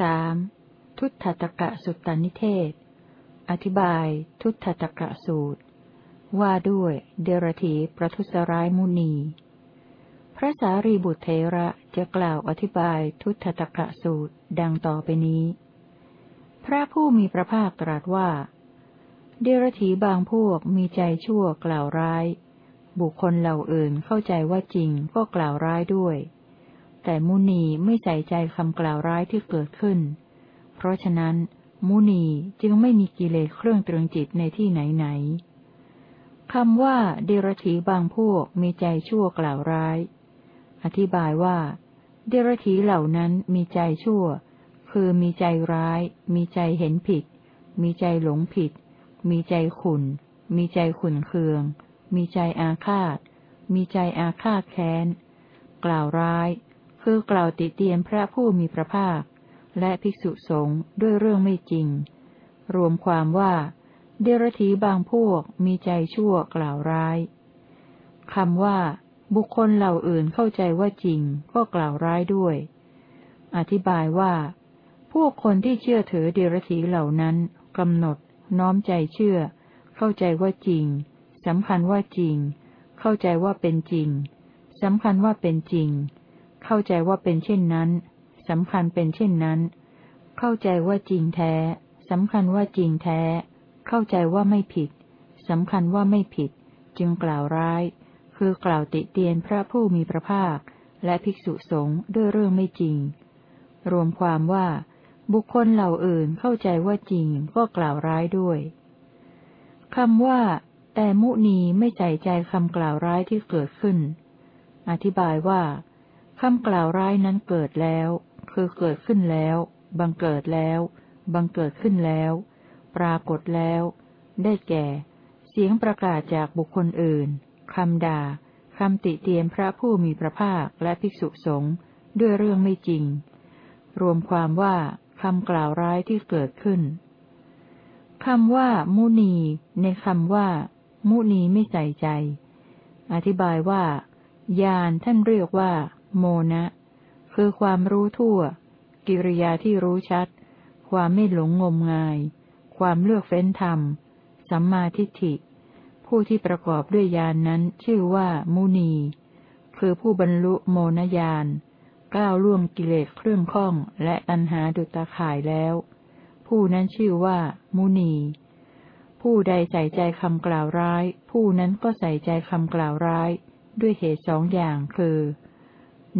สามทุตตกะสุตตนิเทศ อธิบาย ทุตตกะสูตร ว่าด้วยเดรธีประทุษร้ายมุนี พระสารีบุตรเทระจะกล่าวอธิบายทุตตกะสูตรดังต่อไปนี้ พระผู้มีพระภาคตรัสว่า เดรธีบางพวกมีใจชั่วกล่าวร้าย บุคคลเหล่าอื่นเข้าใจว่าจริงก็กล่าวร้ายด้วย แต่มุนีไม่ใส่ใจคำกล่าวร้ายที่เกิดขึ้น เพราะฉะนั้น มุนีจึงไม่มีกิเลสเครื่องตรึงจิตในที่ไหนไหนคำว่าเดรธีบางพวกมีใจชั่วกล่าวร้าย อธิบายว่า เดรธีเหล่านั้นมีใจชั่ว คือมีใจร้าย มีใจเห็นผิด มีใจหลงผิด มีใจขุนมีใจขุนเคือง มีใจอาฆาต มีใจอาฆาตแค้น กล่าวร้าย คือกล่าวติเตียนพระผู้มีพระภาค และภิกษุสงฆ์ด้วยเรื่องไม่จริง รวมความว่าเดรธีบางพวกมีใจชั่วกล่าวร้ายคำว่า บุคคลเหล่าอื่นเข้าใจว่าจริง ก็กล่าวร้ายด้วย อธิบายว่า พวกคนที่เชื่อถือเดรธีเหล่านั้นกำหนด น้อมใจเชื่อ เข้าใจว่าจริงสำคัญว่าจริง เข้าใจว่าเป็นจริงสำคัญว่าเป็นจริง เข้าใจว่าเป็นเช่นนั้นสำคัญเป็นเช่นนั้น เข้าใจว่าจริงแท้สำคัญว่าจริงแท้ เข้าใจว่าไม่ผิดสำคัญว่าไม่ผิด จึงกล่าวร้าย คือกล่าวติเตียนพระผู้มีพระภาค และภิกษุสงฆ์ด้วยเรื่องไม่จริง รวมความว่า บุคคลเหล่าอื่นเข้าใจว่าจริงก็กล่าวร้ายด้วยคำว่า แต่มุนีไม่ใส่ใจคำกล่าวร้ายที่เกิดขึ้น อธิบายว่า คำกล่าวร้ายนั้นเกิดแล้ว คือเกิดขึ้นแล้ว บังเกิดแล้ว บังเกิดขึ้นแล้ว ปรากฏแล้ว ได้แก่ เสียงประกาศจากบุคคลอื่น คำด่า คำติเตียนพระผู้มีพระภาคและภิกษุสงฆ์ด้วยเรื่องไม่จริง รวมความว่าคำกล่าวร้ายที่เกิดขึ้นคำว่า มุนี ในคำว่า มุนีไม่ใส่ใจ อธิบายว่า ยานท่านเรียกว่า โมนะ คือความรู้ทั่ว กิริยาที่รู้ชัด ความไม่หลงงมงาย ความเลือกเฟ้นธรรม สัมมาทิฏฐิ ผู้ที่ประกอบด้วยญาณนนั้นชื่อว่ามุนี คือผู้บรรลุโมนญาณก้าวล่วงกิเลสเครื่องข้องและตัณหาดุตาข่ายแล้ว ผู้นั้นชื่อว่า มุนี ผู้ใดใส่ใจคำกล่าวร้าย ผู้นั้นก็ใส่ใจคำกล่าวร้าย ด้วยเหตุสองอย่างคือ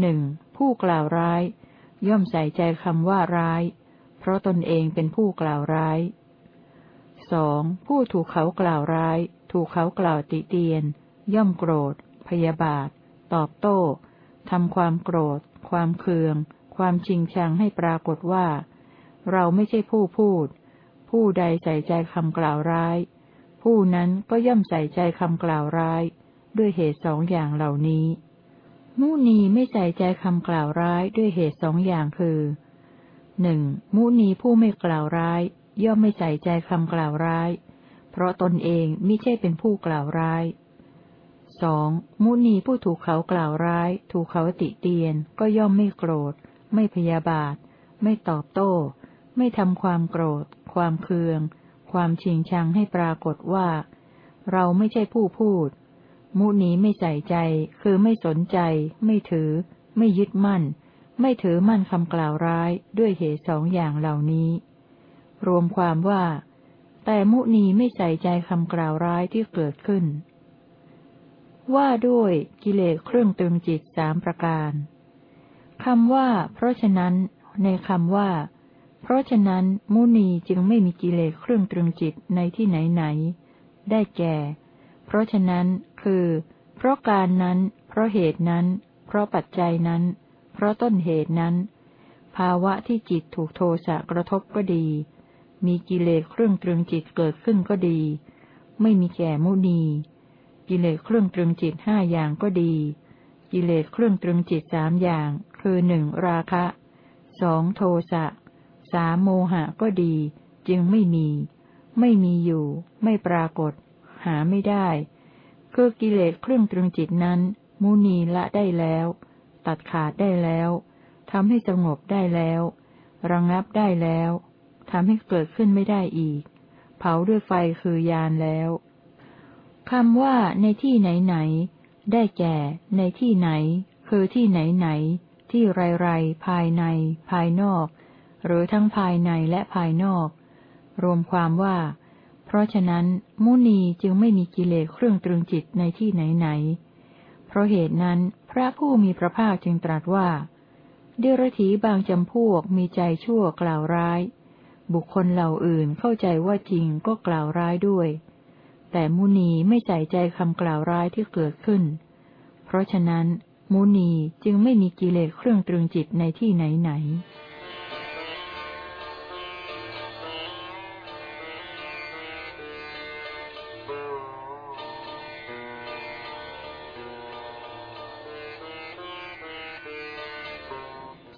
หนึ่งผู้กล่าวร้าย ย่อมใส่ใจคำว่าร้าย เพราะตนเองเป็นผู้กล่าวร้ายสองผู้ถูกเขากล่าวร้าย ถูกเขากล่าวติเตียน ย่อมโกรธ พยาบาท ตอบโต้ทำความโกรธ ความเคือง ความชิงชังให้ปรากฏว่า เราไม่ใช่ผู้พูด ผู้ใดใส่ใจคำกล่าวร้าย ผู้นั้นก็ย่อมใส่ใจคำกล่าวร้าย ด้วยเหตุสองอย่างเหล่านี้ มุนีไม่ใส่ใจคำกล่าวร้ายด้วยเหตุสองอย่างคือหนึ่งมุนีผู้ไม่กล่าวร้าย ย่อมไม่ใส่ใจคำกล่าวร้าย เพราะตนเองไม่ใช่เป็นผู้กล่าวร้ายสองมุนีผู้ถูกเขากล่าวร้าย ถูกเขาติเตียน ก็ย่อมไม่โกรธ ไม่พยาบาท ไม่ตอบโต้ ไม่ทำความโกรธ ความเคือง ความชิงชังให้ปรากฏว่า เราไม่ใช่ผู้พูด มุนีไม่ใส่ใจ คือไม่สนใจ ไม่ถือ ไม่ยึดมั่น ไม่ถือมั่นคำกล่าวร้ายด้วยเหตุสองอย่างเหล่านี้ รวมความว่า แต่มุนีไม่ใส่ใจคำกล่าวร้ายที่เกิดขึ้น ว่าด้วยกิเลสเครื่องตึงจิตสามประการคำว่า เพราะฉะนั้น ในคำว่า เพราะฉะนั้น มุนีจึงไม่มีกิเลสเครื่องตรึงจิตในที่ไหนไหน ได้แก่ เพราะฉะนั้น คือ เพราะการนั้น เพราะเหตุนั้น เพราะปัจจัยนั้น เพราะต้นเหตุนั้น ภาวะที่จิตถูกโทสะกระทบก็ดี มีกิเลสเครื่องตรึงจิตเกิดขึ้นก็ดี ไม่มีแก่มุนี กิเลสเครื่องตรึงจิตห้าอย่างก็ดี กิเลสเครื่องตรึงจิตสามอย่าง คือหนึ่งราคะสองโทสะสามโมหะก็ดี จึงไม่มี ไม่มีอยู่ ไม่ปรากฏ หาไม่ได้ คือกิเลสเครื่องตรึงจิตนั้น มุนีละได้แล้ว ตัดขาดได้แล้วทำให้สงบได้แล้ว ระงงับได้แล้วทำให้เกิดขึ้นไม่ได้อีก เผาด้วยไฟคือยานแล้วคำว่าในที่ไหนไหน ได้แก่ ในที่ไหน คือที่ไหนไหน ที่ไรไรภายใน ภายนอก หรือทั้งภายในและภายนอก รวมความว่า เพราะฉะนั้น มุนีจึงไม่มีกิเลสเครื่องตรึงจิตในที่ไหนไหน เพราะเหตุนั้นพระผู้มีพระภาคจึงตรัสว่า เดรถีบางจำพวกมีใจชั่วกล่าวร้าย บุคคลเหล่าอื่นเข้าใจว่าจริงก็กล่าวร้ายด้วย แต่มุนีไม่ใส่ใจคำกล่าวร้ายที่เกิดขึ้น เพราะฉะนั้น มุนีจึงไม่มีกิเลสเครื่องตรึงจิตในที่ไหนไหน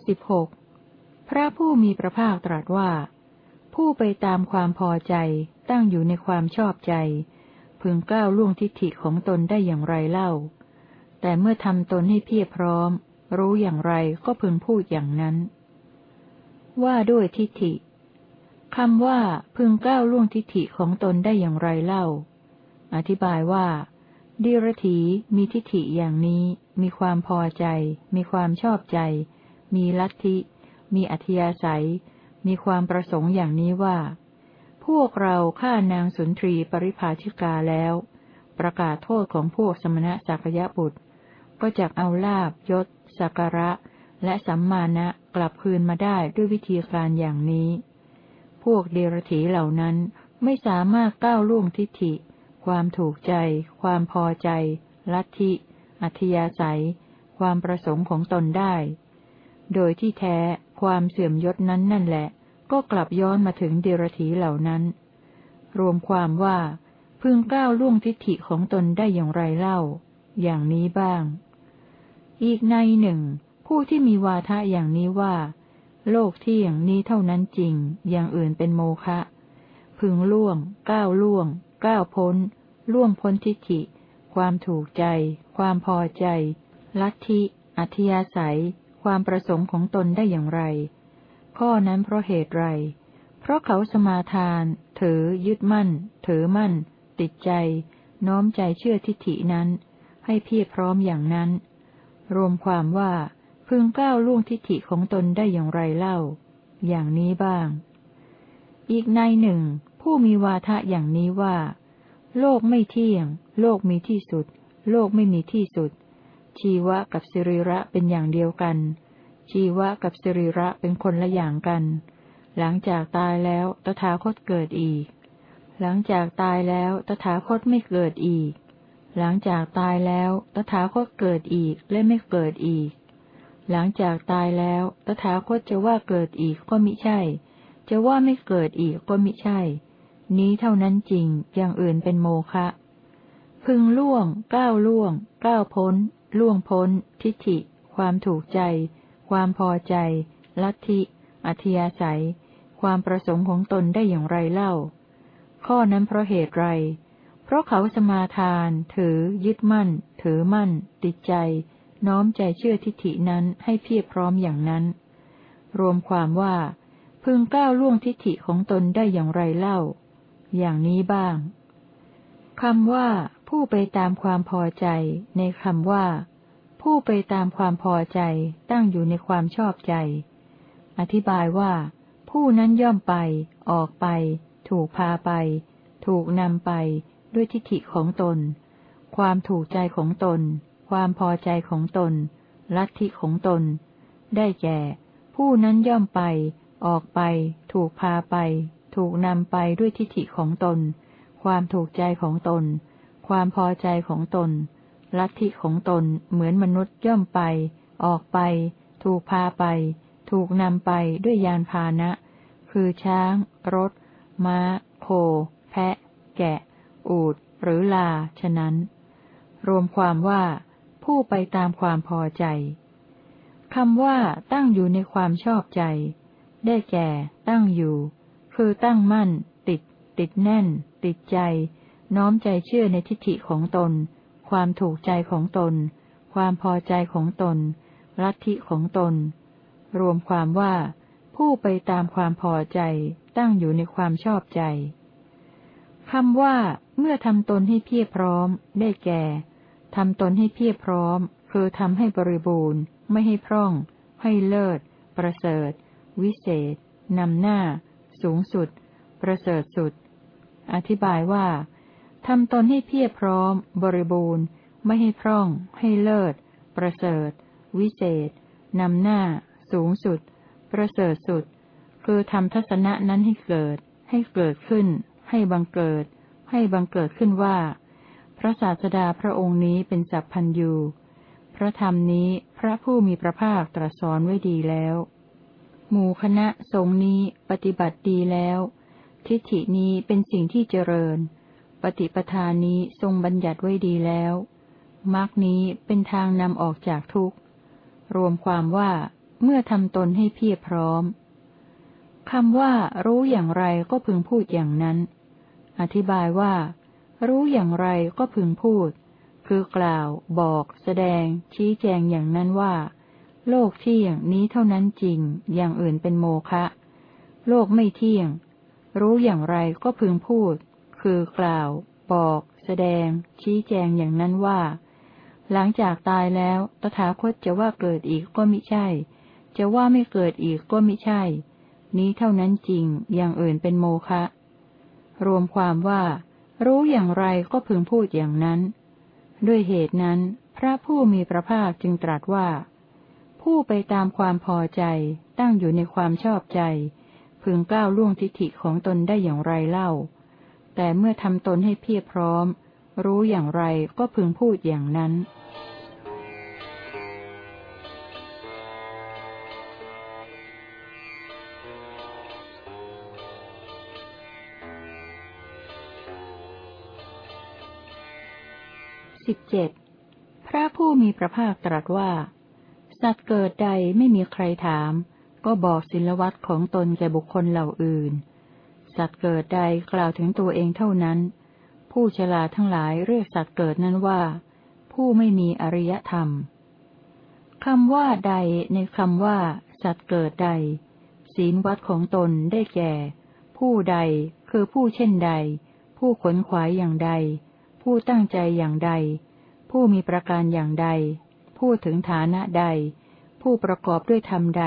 สิบหกพระผู้มีพระภาคตรัสว่า ผู้ไปตามความพอใจตั้งอยู่ในความชอบใจ พึงก้าวล่วงทิฏฐิของตนได้อย่างไรเล่า แต่เมื่อทำตนให้เพียรพร้อม รู้อย่างไรก็พึงพูดอย่างนั้น ว่าด้วยทิฏฐิคำว่าพึงก้าวล่วงทิฏฐิของตนได้อย่างไรเล่า อธิบายว่าดีรถีมีทิฏฐิอย่างนี้ มีความพอใจ มีความชอบใจ มีลัทธิ มีอัธยาศัย มีความประสงค์อย่างนี้ว่า พวกเราฆ่านางสุนทรีปริภาชิกาแล้ว ประกาศโทษของพวกสมณะสักยะบุตร ก็จะเอาลาบยศสักระ และสัมมาณะกลับคืนมาได้ด้วยวิธีการอย่างนี้ พวกเดรถีเหล่านั้นไม่สามารถก้าวล่วงทิฏฐิ ความถูกใจ ความพอใจ ลัทธิ อัธยาศัย ความประสงค์ของตนได้ โดยที่แท้ความเสื่อมยศนั้นนั่นแหละ ก็กลับย้อนมาถึงเดรธีเหล่านั้น รวมความว่า พึงก้าวล่วงทิฏฐิของตนได้อย่างไรเล่า อย่างนี้บ้าง อีกในหนึ่ง ผู้ที่มีวาทะอย่างนี้ว่า โลกที่อย่างนี้เท่านั้นจริง อย่างอื่นเป็นโมฆะพึงล่วง ก้าวล่วง ก้าวพ้น ล่วงพ้นทิฏฐิ ความถูกใจ ความพอใจ ลัทธิ อัธยาศัย ความประสงค์ของตนได้อย่างไร ข้อนั้นเพราะเหตุไร เพราะเขาสมาทาน ถือ ยึดมั่น ถือมั่น ติดใจ น้อมใจเชื่อทิฏฐินั้น ให้เพียรพร้อมอย่างนั้น รวมความว่าพึงก้าวล่วงทิฏฐิของตนได้อย่างไรเล่า อย่างนี้บ้าง อีกในหนึ่ง ผู้มีวาทะอย่างนี้ว่า โลกไม่เที่ยง โลกมีที่สุด โลกไม่มีที่สุด ชีวะกับสิริระเป็นอย่างเดียวกัน ชีวะกับสิริระเป็นคนละอย่างกัน หลังจากตายแล้วตถาคตเกิดอีก หลังจากตายแล้วตถาคตไม่เกิดอีก หลังจากตายแล้วตถาคตเกิดอีกและไม่เกิดอีก หลังจากตายแล้วตถาคตจะว่าเกิดอีกก็มิใช่ จะว่าไม่เกิดอีกก็มิใช่ นี้เท่านั้นจริงอย่างอื่นเป็นโมฆะพึงล่วงก้าวล่วงก้าวพ้น ล่วงพ้น ทิฏฐิ ความถูกใจ ความพอใจ ลัทธิอัธยาศัย ความประสงค์ของตนได้อย่างไรเล่า ข้อนั้นเพราะเหตุไร เพราะเขาสมาทาน ถือ ยึดมั่น ถือมั่น ติดใจ น้อมใจเชื่อทิฏฐินั้นให้เพียรพร้อมอย่างนั้น รวมความว่า พึงก้าวล่วงทิฏฐิของตนได้อย่างไรเล่า อย่างนี้บ้างคำว่า ผู้ไปตามความพอใจ ในคำว่า ผู้ไปตามความพอใจตั้งอยู่ในความชอบใจ อธิบายว่า ผู้นั้นย่อมไป ออกไป ถูกพาไป ถูกนำไป ด้วยทิฏฐิของตน ความถูกใจของตน ความพอใจของตน ลัทธิของตน ได้แก่ ผู้นั้นย่อมไป ออกไป ถูกพาไป ถูกนำไปด้วยทิฏฐิของตน ความถูกใจของตน ความพอใจของตน ลัทธิของตนเหมือนมนุษย์ย่อมไป ออกไป ถูกพาไป ถูกนำไปด้วยยานพาหนะ คือช้าง รถ ม้า โค แพะ แกะ อูด หรือลา ฉะนั้น รวมความว่า ผู้ไปตามความพอใจคำว่าตั้งอยู่ในความชอบใจ ได้แก่ ตั้งอยู่ คือตั้งมั่น ติด ติดแน่น ติดใจ น้อมใจเชื่อในทิฏฐิของตน ความถูกใจของตน ความพอใจของตน ลัทธิของตน รวมความว่า ผู้ไปตามความพอใจตั้งอยู่ในความชอบใจคำว่า เมื่อทำตนให้เพียรพร้อม ได้แก่ทำตนให้เพียรพร้อม คือทำให้บริบูรณ์ ไม่ให้พร่อง ให้เลิศ ประเสริฐ วิเศษนำหน้า สูงสุด ประเสริฐสุด อธิบายว่า ทำตนให้เพียรพร้อม บริบูรณ์ ไม่ให้พร่อง ให้เลิศ ประเสริฐ วิเศษนำหน้า สูงสุด ประเสริฐสุด คือทำทัศนะนั้นให้เกิด ให้เกิดขึ้น ให้บังเกิด ให้บังเกิดขึ้นว่า พระศาสดาพระองค์นี้เป็นสัพพันยูพระธรรมนี้พระผู้มีพระภาคตรัสสอนไว้ดีแล้ว หมู่คณะสงนี้ปฏิบัติดีแล้ว ทิฏฐินี้เป็นสิ่งที่เจริญ ปฏิปทานี้ทรงบัญญัติไว้ดีแล้วมรรคนี้เป็นทางนำออกจากทุกข์ รวมความว่าเมื่อทำตนให้เพียรพร้อมคำว่า รู้อย่างไรก็พึงพูดอย่างนั้น อธิบายว่า รู้อย่างไรก็พึงพูด คือกล่าว บอก แสดง ชี้แจงอย่างนั้นว่า โลกเที่ยงนี้เท่านั้นจริง อย่างอื่นเป็นโมฆะโลกไม่เที่ยง รู้อย่างไรก็พึงพูด คือกล่าว บอก แสดง ชี้แจงอย่างนั้นว่า หลังจากตายแล้ว ตถาคตจะว่าเกิดอีกก็มิใช่ จะว่าไม่เกิดอีกก็มิใช่ นี้เท่านั้นจริง อย่างอื่นเป็นโมฆะ รวมความว่า รู้อย่างไรก็พึงพูดอย่างนั้น ด้วยเหตุนั้น พระผู้มีพระภาคจึงตรัสว่า ผู้ไปตามความพอใจตั้งอยู่ในความชอบใจ พึงก้าวล่วงทิฏฐิของตนได้อย่างไรเล่า แต่เมื่อทำตนให้เพียรพร้อม รู้อย่างไรก็พึงพูดอย่างนั้นสิบเจ็ดพระผู้มีพระภาคตรัสว่า สัตว์เกิดใดไม่มีใครถาม ก็บอกศิลวัตของตนแก่บุคคลเหล่าอื่น สัตว์เกิดใดกล่าวถึงตัวเองเท่านั้น ผู้ฉลาดทั้งหลายเรียกสัตว์เกิดนั้นว่า ผู้ไม่มีอริยธรรมคำว่าใดในคำว่า สัตว์เกิดใด ศีลวัดของตนได้แก่ ผู้ใดคือผู้เช่นใด ผู้ขนขวายอย่างใด ผู้ตั้งใจอย่างใด ผู้มีประการอย่างใด ผู้ถึงฐานะใด ผู้ประกอบด้วยธรรมใด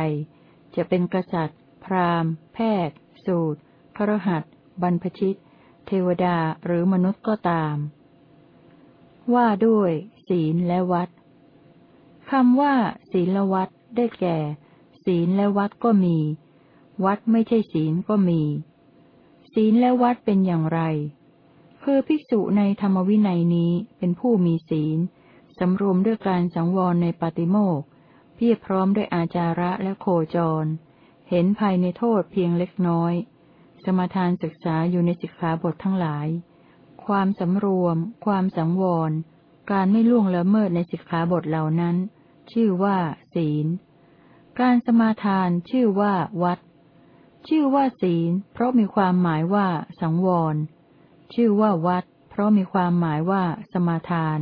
จะเป็นกษัตริย์ พราหมณ์ แพทย์ สูตร ครหัสบรรพชิต เทวดาหรือมนุษย์ก็ตาม ว่าด้วย ศีลและวัดคำว่า ศีลวัดได้แก่ ศีลและวัดก็มี วัดไม่ใช่ศีลก็มี ศีลและวัดเป็นอย่างไรคือภิกษุในธรรมวินัยนี้เป็นผู้มีศีล สำรวมด้วยการสังวรในปฏิโมกเพียรพร้อมด้วยอาจาระและโคจร เห็นภายในโทษเพียงเล็กน้อย สมทานศึกษาอยู่ในสิกขาบททั้งหลาย ความสำรวม ความสังวร การไม่ล่วงละเมิดในสิกขาบทเหล่านั้น ชื่อว่า ศีล การสมาทานชื่อว่า วัด ชื่อว่าศีล เพราะมีความหมายว่า สังวร ชื่อว่าวัด เพราะมีความหมายว่า สมาทาน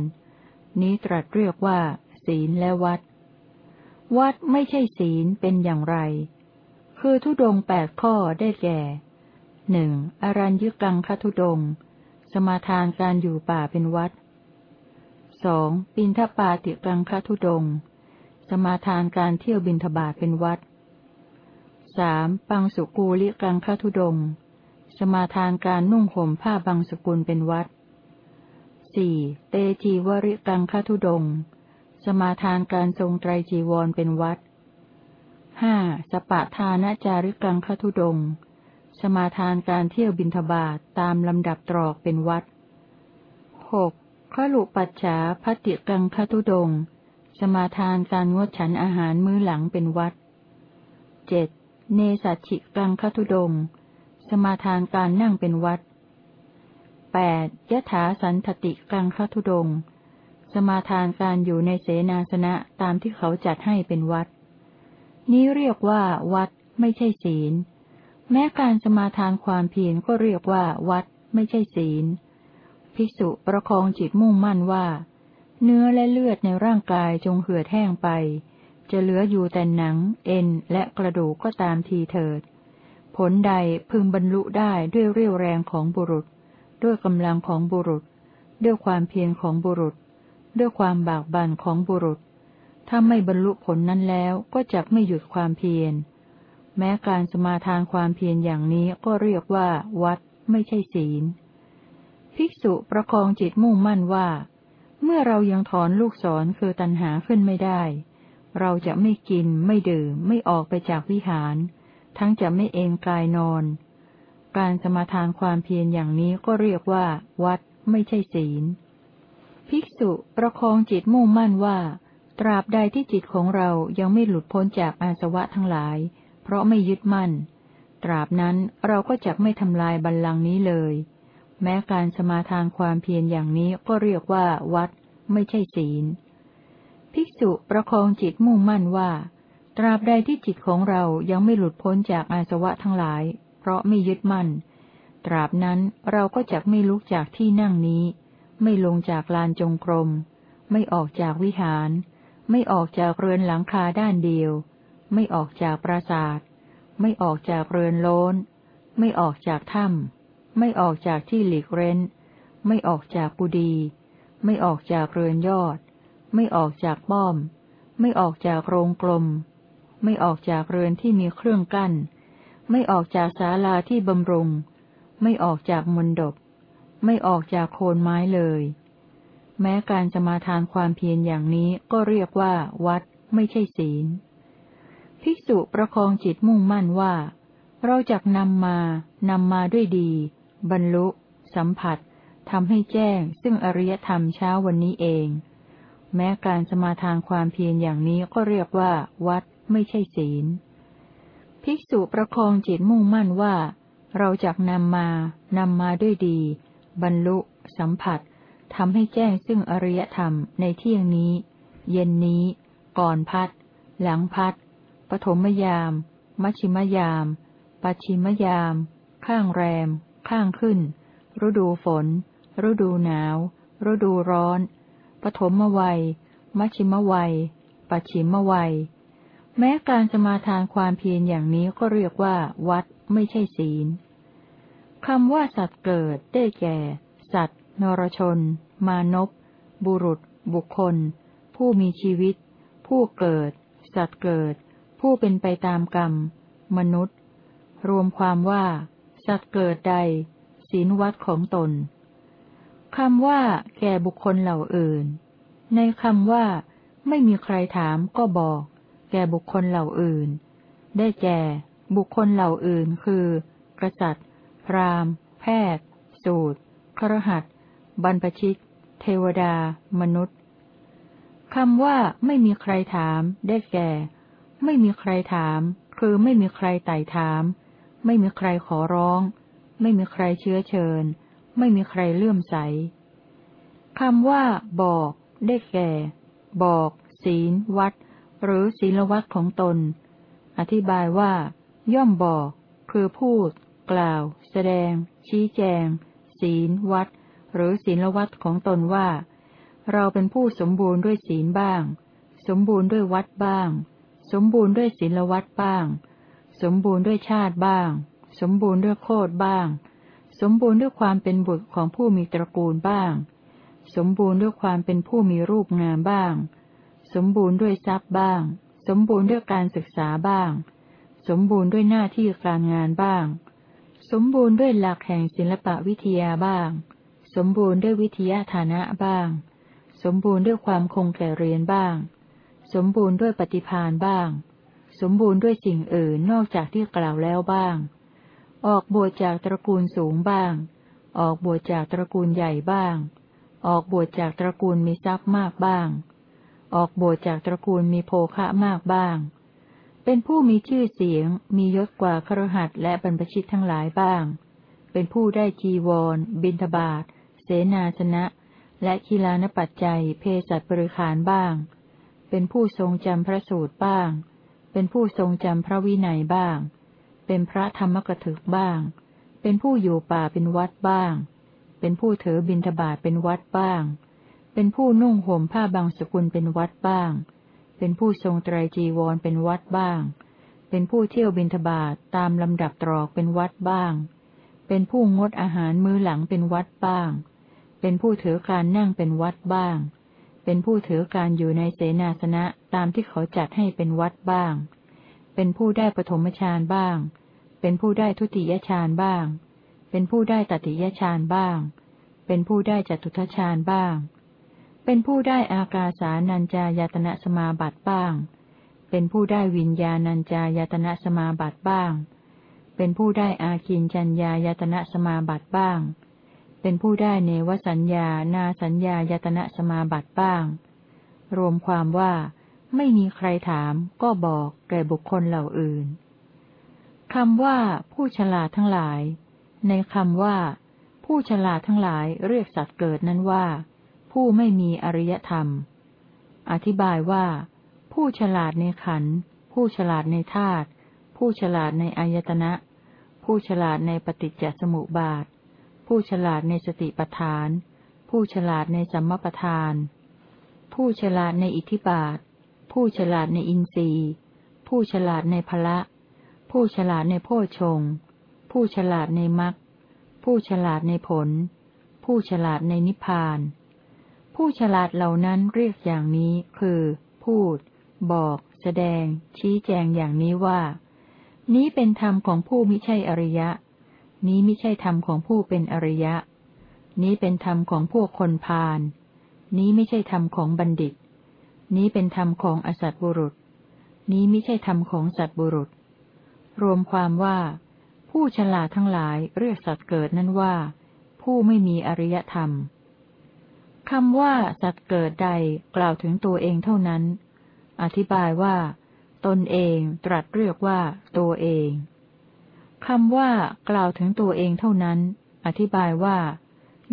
นี้ตรัสเรียกว่า ศีลและวัด วัดไม่ใช่ศีลเป็นอย่างไร คือทุดงแปดข้อได้แก่ หนึ่งอรัญญกังคทุดง สมาทานการอยู่ป่าเป็นวัดสองปินทปาติกังคทุดง สมาทานการเที่ยวบินทบาทเป็นวัดสามปังสุกูลิกังคทุดง สมาทานการนุ่งห่มผ้าบางสกุลเป็นวัดสี่เตจีวริกังคทุดง สมาทานการทรงไตรจีวรเป็นวัดห้าสปะทานาจาริกังคทุดง มาทานการเที่ยวบินทบาทตามลำดับตรอกเป็นวัดหกขลุปัจฉาพัติกังคทุดง สมาทานการงดฉันอาหารมื้อหลังเป็นวัดเจ็ดเนสัชิกังคทุดง สมาทานการนั่งเป็นวัดแปดยถาสันทติกังคทุดง สมาทานการอยู่ในเสนาสนะตามที่เขาจัดให้เป็นวัด นี้เรียกว่าวัดไม่ใช่ศีล แม้การสมาทานความเพียรก็เรียกว่าวัดไม่ใช่ศีล ภิกษุประคองจิตมุ่งมั่นว่า เนื้อและเลือดในร่างกายจงเหือดแห้งไปจจะเหลืออยู่แต่หนัง เอ็นและกระดูกก็ตามทีเถิด ผลใดพึงบรรลุได้ด้วยเรี่ยวแรงของบุรุษ ด้วยกำลังของบุรุษ ด้วยความเพียรของบุรุษ ด้วยความบากบั่นของบุรุษ ถ้าไม่บรรลุผลนั้นแล้วก็จะไม่หยุดความเพียร แม้การสมาทานความเพียรอย่างนี้ก็เรียกว่า วัดไม่ใช่ศีล ภิกษุประคองจิตมุ่งมั่นว่า เมื่อเรายังถอนลูกศรคือตัณหาขึ้นไม่ได้ เราจะไม่กิน ไม่ดื่ม ไม่ออกไปจากวิหาร ทั้งจะไม่เอนกายนอน การสมาทานความเพียรอย่างนี้ก็เรียกว่า วัดไม่ใช่ศีล ภิกษุประคองจิตมุ่งมั่นว่า ตราบใดที่จิตของเรายังไม่หลุดพ้นจากอาสวะทั้งหลาย เพราะไม่ยึดมั่น ตราบนั้นเราก็จะไม่ทำลายบัลลังก์นี้เลย แม้การสมาทานความเพียรอย่างนี้ก็เรียกว่าวัด ไม่ใช่ศีล ภิกษุประคองจิตมุ่งมั่นว่า ตราบใดที่จิตของเรายังไม่หลุดพ้นจากอาสวะทั้งหลาย เพราะไม่ยึดมั่น ตราบนั้นเราก็จะไม่ลุกจากที่นั่งนี้ ไม่ลงจากลานจงกรม ไม่ออกจากวิหาร ไม่ออกจากเรือนหลังคาด้านเดียว ไม่ออกจากปราสาทไม่ออกจากเรือนโลนไม่ออกจากถ้ำไม่ออกจากที่หลีกเร้น ไม่ออกจากกุดี ไม่ออกจากเรือนยอด ไม่ออกจากป้อม ไม่ออกจากโรงกลม ไม่ออกจากเรือนที่มีเครื่องกั้น ไม่ออกจากศาลาที่บำรุง ไม่ออกจากมนดบ ไม่ออกจากโคนไม้เลย แม้การจะมาทานความเพียรอย่างนี้ก็เรียกว่า วัดไม่ใช่ศีล ภิกษุประคองจิตมุ่งมั่นว่า เราจักนำมา นำมาด้วยดี บรรลุ สัมผัสทำให้แจ้ง ซึ่งอริยธรรมเช้าวันนี้เอง แม้การสมาทานความเพียรอย่างนี้ก็เรียกว่า วัดไม่ใช่ศีล ภิกษุประคองจิตมุ่งมั่นว่า เราจักนำมา นำมาด้วยดี บรรลุ สัมผัสทำให้แจ้งซึ่งอริยธรรมในเที่ยงนี้ เย็นนี้ ก่อนพัด หลังพัด ปฐมยาม มัชิมยาม ปัชิมยาม ข้างแรม ข้างขึ้น ฤดูฝน ฤดูหนาว ฤดูร้อน ปฐมวัย มัชิมวัย ปัชิมวัย แม้การสมาทานความเพียรอย่างนี้ก็เรียกว่า วัดไม่ใช่ศีลคำว่าสัตว์เกิดได้แก่ สัตว์ นรชน มานพบุรุษ บุคคล ผู้มีชีวิต ผู้เกิด สัตว์เกิด ผู้เป็นไปตามกรรม มนุษย์ รวมความว่า สัตว์เกิดใด ศีลวัดของตนคำว่า แก่บุคคลเหล่าอื่น ในคำว่า ไม่มีใครถามก็บอก แก่บุคคลเหล่าอื่น ได้แก่ บุคคลเหล่าอื่น คือกษัตริย์ พราหมณ์ แพทย์ สูตรครหัสบรรพชิต เทวดา มนุษย์คำว่าไม่มีใครถาม ได้แก่ ไม่มีใครถาม คือไม่มีใครไต่ถาม ไม่มีใครขอร้อง ไม่มีใครเชื้อเชิญ ไม่มีใครเลื่อมใสคำว่า บอก ได้แก่ บอก ศีล วัด หรือศีลวัดของตน อธิบายว่า ย่อมบอก คือพูด กล่าว แสดง ชี้แจง ศีล วัด หรือศีลวัดของตนว่า เราเป็นผู้สมบูรณ์ด้วยศีลบ้าง สมบูรณ์ด้วยวัดบ้าง สมบูรณ์ด้วยศีลวัดบ้าง สมบูรณ์ด้วยชาติบ้าง สมบูรณ์ด้วยโคดบ้าง สมบูรณ์ด้วยความเป็นบุตรของผู้มีตระกูลบ้าง สมบูรณ์ด้วยความเป็นผู้มีรูปงามบ้าง สมบูรณ์ด้วยทรัพย์บ้าง สมบูรณ์ด้วยการศึกษาบ้าง สมบูรณ์ด้วยหน้าที่การงานบ้าง สมบูรณ์ด้วยหลักแห่งศิลปะวิทยาบ้าง สมบูรณ์ด้วยวิทยาฐานะบ้าง สมบูรณ์ด้วยความคงแก่เรียนบ้าง สมบูรณ์ด้วยปฏิพานบ้าง สมบูรณ์ด้วยสิ่งอื่นนอกจากที่กล่าวแล้วบ้าง ออกบวชจากตระกูลสูงบ้าง ออกบวชจากตระกูลใหญ่บ้าง ออกบวชจากตระกูลมีทรัพย์มากบ้าง ออกบวชจากตระกูลมีโภคะมากบ้าง เป็นผู้มีชื่อเสียง มียศกว่าครหัสและบรรพชิตทั้งหลายบ้าง เป็นผู้ได้จีวร บินทบาทเสนาชนะ และคีลานปัจจัยเพศัตบริขารบ้าง เป็นผู้ทรงจำพระสูตรบ้าง เป็นผู้ทรงจำพระวินัยบ้าง เป็นพระธรรมกถึกบ้าง เป็นผู้อยู่ป่าเป็นวัดบ้าง เป็นผู้ถือบิณฑบาตเป็นวัดบ้าง เป็นผู้นุ่งห่มผ้าบางสกุลเป็นวัดบ้าง เป็นผู้ทรงไตรจีวรเป็นวัดบ้าง เป็นผู้เที่ยวบินทบาทตามลำดับตรอกเป็นวัดบ้าง เป็นผู้งดอาหารมื้อหลังเป็นวัดบ้าง เป็นผู้ถือการนั่งเป็นวัดบ้าง เป็นผู้ถือการอยู่ในเสนาสนะตามที่เขาจัดให้เป็นวัดบ้าง เป็นผู้ได้ปฐมฌานบ้าง เป็นผู้ได้ทุติยฌานบ้าง เป็นผู้ได้ตติยฌานบ้าง เป็นผู้ได้จตุทชฌานบ้าง เป็นผู้ได้อากาสานัญจายตนะสมาบัติบ้าง เป็นผู้ได้วิญญาณัญจายตนะสมาบัติบ้าง เป็นผู้ได้อาคินจัญญายตนะสมาบัติบ้าง เป็นผู้ได้เนวสัญญา นาสัญญายตนะสมาบัติบ้าง รวมความว่า ไม่มีใครถามก็บอกแก่บุคคลเหล่าอื่นคำว่าผู้ฉลาดทั้งหลาย ในคำว่า ผู้ฉลาดทั้งหลายเรียกสัตว์เกิดนั้นว่า ผู้ไม่มีอริยธรรม อธิบายว่า ผู้ฉลาดในขัน ผู้ฉลาดในธาตุผู้ฉลาดในอายตนะ ผู้ฉลาดในปฏิจจสมุปบาท ผู้ฉลาดในสติปัฏฐาน ผู้ฉลาดในสัมมปทาน ผู้ฉลาดในอิทธิบาท ผู้ฉลาดในอินทรีย์ ผู้ฉลาดในพละ ผู้ฉลาดในโพชง ผู้ฉลาดในมรรค ผู้ฉลาดในผล ผู้ฉลาดในนิพพาน ผู้ฉลาดเหล่านั้นเรียกอย่างนี้คือ พูด บอก แสดง ชี้แจงอย่างนี้ว่า นี้เป็นธรรมของผู้มิใช่อริยะ นี้ไม่ใช่ธรรมของผู้เป็นอริยะ นี้เป็นธรรมของพวกคนพาลนี้ไม่ใช่ธรรมของบัณฑิต นี้เป็นธรรมของอสัตบุรุษ นี้ไม่ใช่ธรรมของสัตบุรุษ รวมความว่า ผู้ฉลาดทั้งหลายเรียกสัตว์เกิดนั้นว่า ผู้ไม่มีอริยธรรมคำว่าสัตว์เกิดใดกล่าวถึงตัวเองเท่านั้น อธิบายว่า ตนเองตรัสเรียกว่าตัวเอง คำว่ากล่าวถึงตัวเองเท่านั้น อธิบายว่า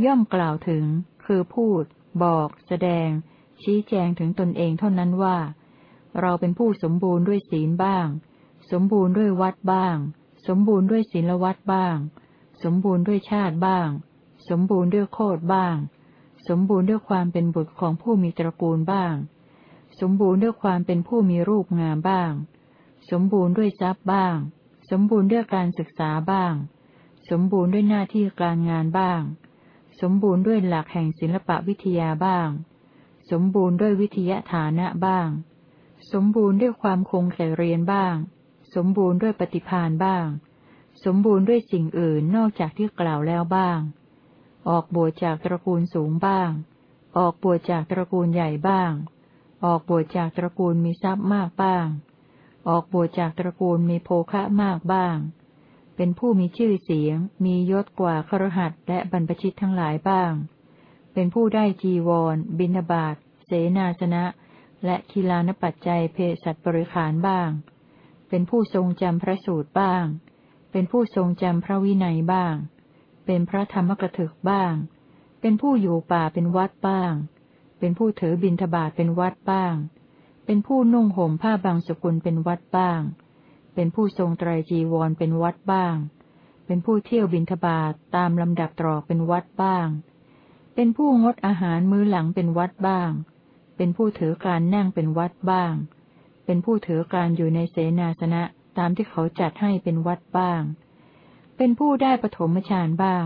ย่อมกล่าวถึง คือพูด บอก แสดง ชี้แจงถึงตนเองเท่านั้นว่า เราเป็นผู้สมบูรณ์ด้วยศีลบ้าง สมบูรณ์ด้วยวัดบ้าง สมบูรณ์ด้วยศีลวัดบ้าง สมบูรณ์ด้วยชาติบ้าง สมบูรณ์ด้วยโคดบ้าง สมบูรณ์ด้วยความเป็นบุตรของผู้มีตระกูลบ้าง สมบูรณ์ด้วยความเป็นผู้มีรูปงามบ้าง สมบูรณ์ด้วยทรัพย์บ้าง สมบูรณ์ด้วยการศึกษาบ้าง สมบูรณ์ด้วยหน้าที่การงานบ้าง สมบูรณ์ด้วยหลักแห่งศิลปวิทยาบ้าง สมบูรณ์ด้วยวิทยาฐานะบ้าง สมบูรณ์ด้วยความคงแข่เรียนบ้าง สมบูรณ์ด้วยปฏิพานบ้าง สมบูรณ์ด้วยสิ่งอื่นนอกจากที่กล่าวแล้วบ้าง ออกบวชจากตระกูลสูงบ้าง ออกบวชจากตระกูลใหญ่บ้าง ออกบวชจากตระกูลมีทรัพย์มากบ้าง ออกบวชจากตระกูลมีโภคะมากบ้าง เป็นผู้มีชื่อเสียง มียศกว่าครหัสและบรรพชิตทั้งหลายบ้าง เป็นผู้ได้จีวร บิณบาตเสนาสนะ และคีลานปัจจัยเพศัตบริขารบ้าง เป็นผู้ทรงจำพระสูตรบ้าง เป็นผู้ทรงจำพระวินัยบ้าง เป็นพระธรรมกถึกบ้าง เป็นผู้อยู่ป่าเป็นวัดบ้าง เป็นผู้ถือบินทบาทเป็นวัดบ้าง เป็นผู้นุ่งห่มผ้าบางสกุลเป็นวัดบ้าง เป็นผู้ทรงไตรจีวรเป็นวัดบ้าง เป็นผู้เที่ยวบินทบาทตามลำดับตรอกเป็นวัดบ้าง เป็นผู้งดอาหารมื้อหลังเป็นวัดบ้าง เป็นผู้ถือการนั่งเป็นวัดบ้าง เป็นผู้ถือการอยู่ในเสนาสนะตามที่เขาจัดให้เป็นวัดบ้าง เป็นผู้ได้ปฐมฌานบ้าง